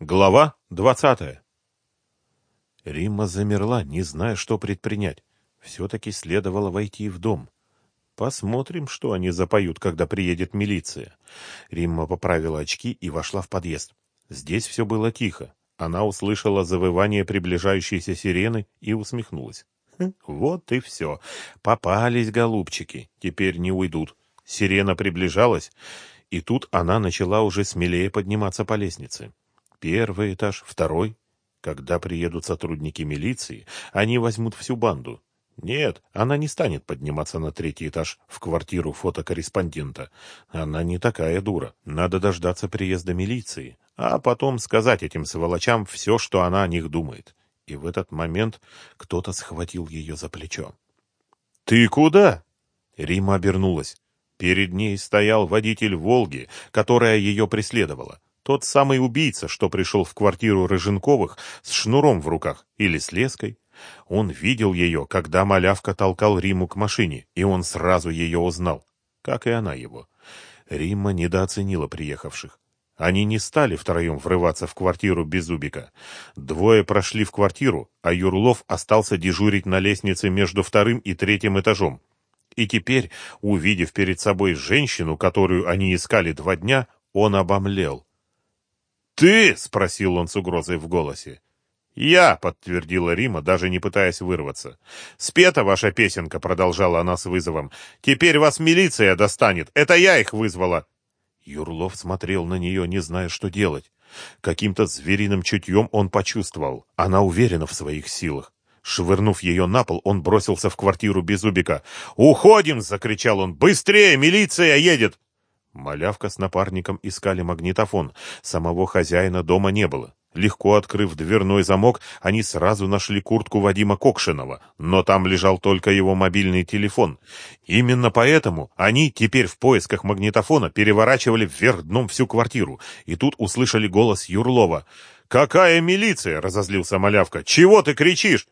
Глава двадцатая. Римма замерла, не зная, что предпринять. Все-таки следовало войти в дом. Посмотрим, что они запоют, когда приедет милиция. Римма поправила очки и вошла в подъезд. Здесь все было тихо. Она услышала завывание приближающейся сирены и усмехнулась. Хм, вот и все. Попались, голубчики. Теперь не уйдут. Сирена приближалась, и тут она начала уже смелее подниматься по лестнице. Первый этаж, второй. Когда приедут сотрудники милиции, они возьмут всю банду. Нет, она не станет подниматься на третий этаж в квартиру фотокорреспондента. Она не такая дура. Надо дождаться приезда милиции, а потом сказать этим сволочам все, что она о них думает. И в этот момент кто-то схватил ее за плечо. «Ты куда?» Рима обернулась. Перед ней стоял водитель «Волги», которая ее преследовала. Тот самый убийца, что пришел в квартиру Рыженковых с шнуром в руках или с леской. Он видел ее, когда малявка толкал Риму к машине, и он сразу ее узнал, как и она его. Римма недооценила приехавших. Они не стали втроем врываться в квартиру Безубика. Двое прошли в квартиру, а Юрлов остался дежурить на лестнице между вторым и третьим этажом. И теперь, увидев перед собой женщину, которую они искали два дня, он обомлел. «Ты?» — спросил он с угрозой в голосе. «Я», — подтвердила Рима, даже не пытаясь вырваться. «Спета ваша песенка», — продолжала она с вызовом. «Теперь вас милиция достанет. Это я их вызвала». Юрлов смотрел на нее, не зная, что делать. Каким-то звериным чутьем он почувствовал. Она уверена в своих силах. Швырнув ее на пол, он бросился в квартиру Безубика. «Уходим!» — закричал он. «Быстрее! Милиция едет!» Малявка с напарником искали магнитофон. Самого хозяина дома не было. Легко открыв дверной замок, они сразу нашли куртку Вадима Кокшинова, но там лежал только его мобильный телефон. Именно поэтому они теперь в поисках магнитофона переворачивали вверх дном всю квартиру, и тут услышали голос Юрлова. «Какая милиция?» — разозлился Малявка. «Чего ты кричишь?»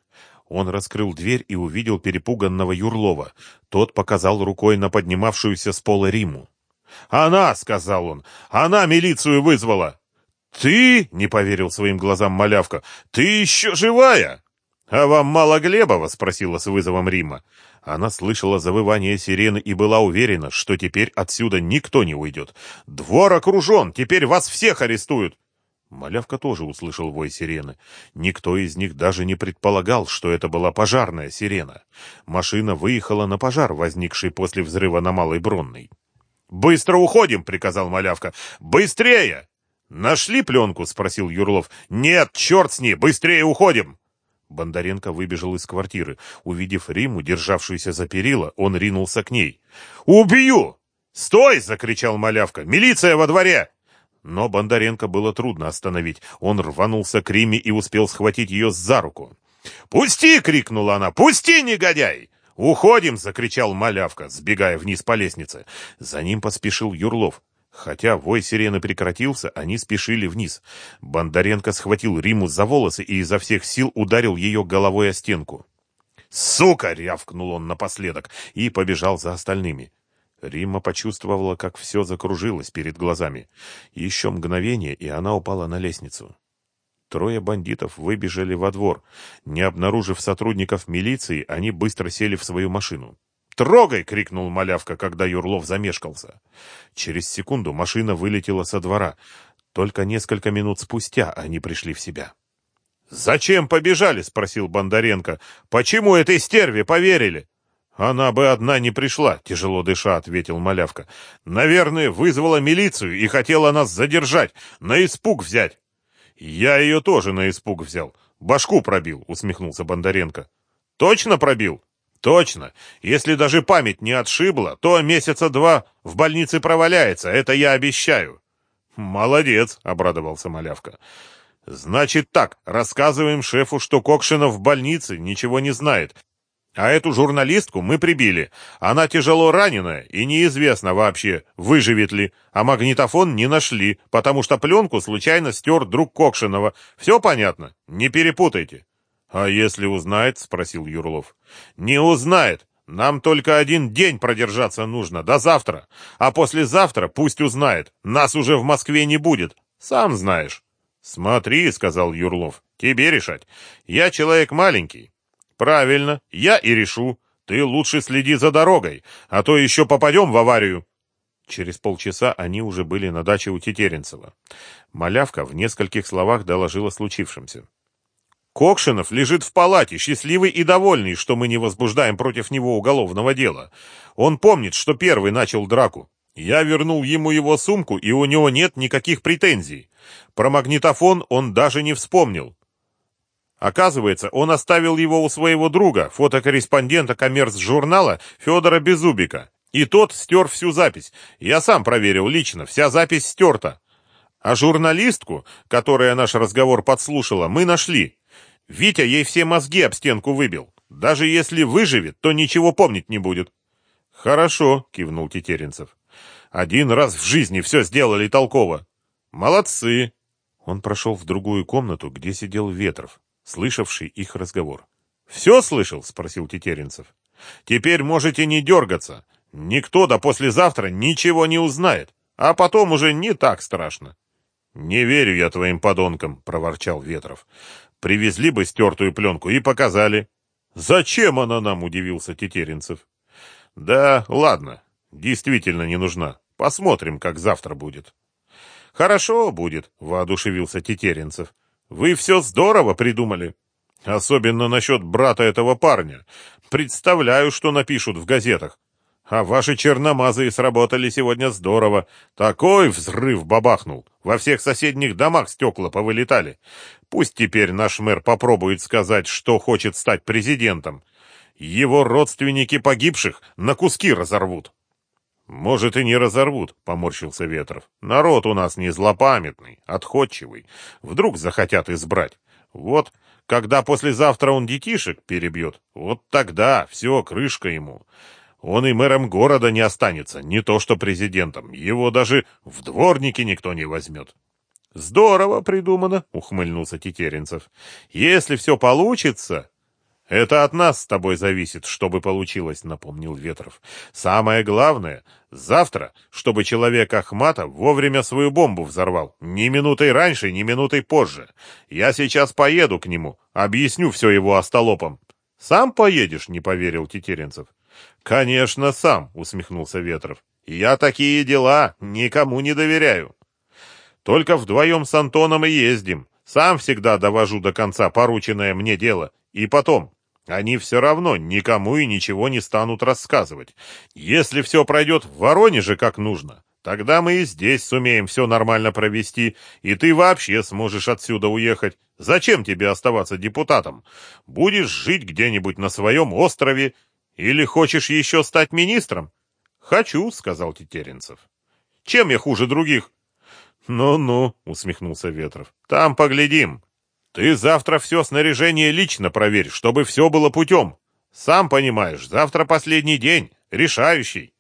Он раскрыл дверь и увидел перепуганного Юрлова. Тот показал рукой на поднимавшуюся с пола Риму. «Она!» — сказал он. «Она милицию вызвала!» «Ты?» — не поверил своим глазам малявка. «Ты еще живая?» «А вам мало Глебова?» — спросила с вызовом Рима. Она слышала завывание сирены и была уверена, что теперь отсюда никто не уйдет. «Двор окружен! Теперь вас всех арестуют!» Малявка тоже услышал вой сирены. Никто из них даже не предполагал, что это была пожарная сирена. Машина выехала на пожар, возникший после взрыва на Малой Бронной. «Быстро уходим!» — приказал малявка. «Быстрее!» «Нашли пленку?» — спросил Юрлов. «Нет, черт с ней! Быстрее уходим!» Бондаренко выбежал из квартиры. Увидев Риму, державшуюся за перила, он ринулся к ней. «Убью!» «Стой!» — закричал малявка. «Милиция во дворе!» Но Бондаренко было трудно остановить. Он рванулся к Риме и успел схватить ее за руку. «Пусти!» — крикнула она. «Пусти, негодяй!» «Уходим!» — закричал малявка, сбегая вниз по лестнице. За ним поспешил Юрлов. Хотя вой сирены прекратился, они спешили вниз. Бондаренко схватил Риму за волосы и изо всех сил ударил ее головой о стенку. «Сука!» — рявкнул он напоследок и побежал за остальными. Рима почувствовала, как все закружилось перед глазами. Еще мгновение, и она упала на лестницу. Трое бандитов выбежали во двор. Не обнаружив сотрудников милиции, они быстро сели в свою машину. «Трогай!» — крикнул малявка, когда Юрлов замешкался. Через секунду машина вылетела со двора. Только несколько минут спустя они пришли в себя. «Зачем побежали?» — спросил Бондаренко. «Почему этой стерве поверили?» «Она бы одна не пришла», — тяжело дыша ответил малявка. «Наверное, вызвала милицию и хотела нас задержать, на испуг взять». «Я ее тоже на испуг взял. Башку пробил», — усмехнулся Бондаренко. «Точно пробил?» «Точно. Если даже память не отшибла, то месяца два в больнице проваляется, это я обещаю». «Молодец», — обрадовался Малявка. «Значит так, рассказываем шефу, что Кокшинов в больнице, ничего не знает, а эту журналистку мы прибили. Она тяжело раненая, и неизвестно вообще, выживет ли. А магнитофон не нашли, потому что пленку случайно стер друг Кокшинова. Все понятно? Не перепутайте. — А если узнает? — спросил Юрлов. — Не узнает. Нам только один день продержаться нужно, до завтра. А послезавтра пусть узнает. Нас уже в Москве не будет. Сам знаешь. Смотри, сказал Юрлов, тебе решать. Я человек маленький. Правильно, я и решу. Ты лучше следи за дорогой, а то еще попадем в аварию. Через полчаса они уже были на даче у Тетеренцева. Малявка в нескольких словах доложила случившемся. Кокшинов лежит в палате, счастливый и довольный, что мы не возбуждаем против него уголовного дела. Он помнит, что первый начал драку. Я вернул ему его сумку, и у него нет никаких претензий. Про магнитофон он даже не вспомнил. Оказывается, он оставил его у своего друга, фотокорреспондента коммерц-журнала Федора Безубика. И тот стер всю запись. Я сам проверил лично, вся запись стерта. А журналистку, которая наш разговор подслушала, мы нашли. Витя ей все мозги об стенку выбил. Даже если выживет, то ничего помнить не будет. Хорошо, кивнул Тетеренцев. Один раз в жизни все сделали толково. Молодцы. Он прошел в другую комнату, где сидел Ветров, слышавший их разговор. «Все слышал?» — спросил Тетеренцев. «Теперь можете не дергаться. Никто до послезавтра ничего не узнает, а потом уже не так страшно». «Не верю я твоим подонкам», — проворчал Ветров. Привезли бы стертую пленку и показали. Зачем она нам, удивился Тетеренцев. Да, ладно, действительно не нужна. Посмотрим, как завтра будет. Хорошо будет, воодушевился Тетеренцев. Вы все здорово придумали. Особенно насчет брата этого парня. Представляю, что напишут в газетах. А ваши черномазые сработали сегодня здорово. Такой взрыв бабахнул. Во всех соседних домах стекла повылетали. Пусть теперь наш мэр попробует сказать, что хочет стать президентом. Его родственники погибших на куски разорвут. Может и не разорвут, поморщился Ветров. Народ у нас не злопамятный, отходчивый. Вдруг захотят избрать. Вот, когда послезавтра он детишек перебьет, вот тогда все, крышка ему. Он и мэром города не останется, не то что президентом. Его даже в дворники никто не возьмет. Здорово придумано, ухмыльнулся Тетеренцев. Если все получится... Это от нас с тобой зависит, чтобы получилось, напомнил Ветров. Самое главное, завтра, чтобы человек Ахмата вовремя свою бомбу взорвал. Ни минутой раньше, ни минутой позже. Я сейчас поеду к нему, объясню все его остолопам. Сам поедешь, не поверил Тетеренцев. «Конечно, сам», — усмехнулся Ветров. «Я такие дела никому не доверяю. Только вдвоем с Антоном и ездим. Сам всегда довожу до конца порученное мне дело. И потом, они все равно никому и ничего не станут рассказывать. Если все пройдет в Воронеже как нужно, тогда мы и здесь сумеем все нормально провести, и ты вообще сможешь отсюда уехать. Зачем тебе оставаться депутатом? Будешь жить где-нибудь на своем острове или хочешь еще стать министром? Хочу, сказал Тетеренцев. Чем я хуже других? Ну-ну, усмехнулся Ветров. Там поглядим. Ты завтра все снаряжение лично проверь, чтобы все было путем. Сам понимаешь, завтра последний день, решающий.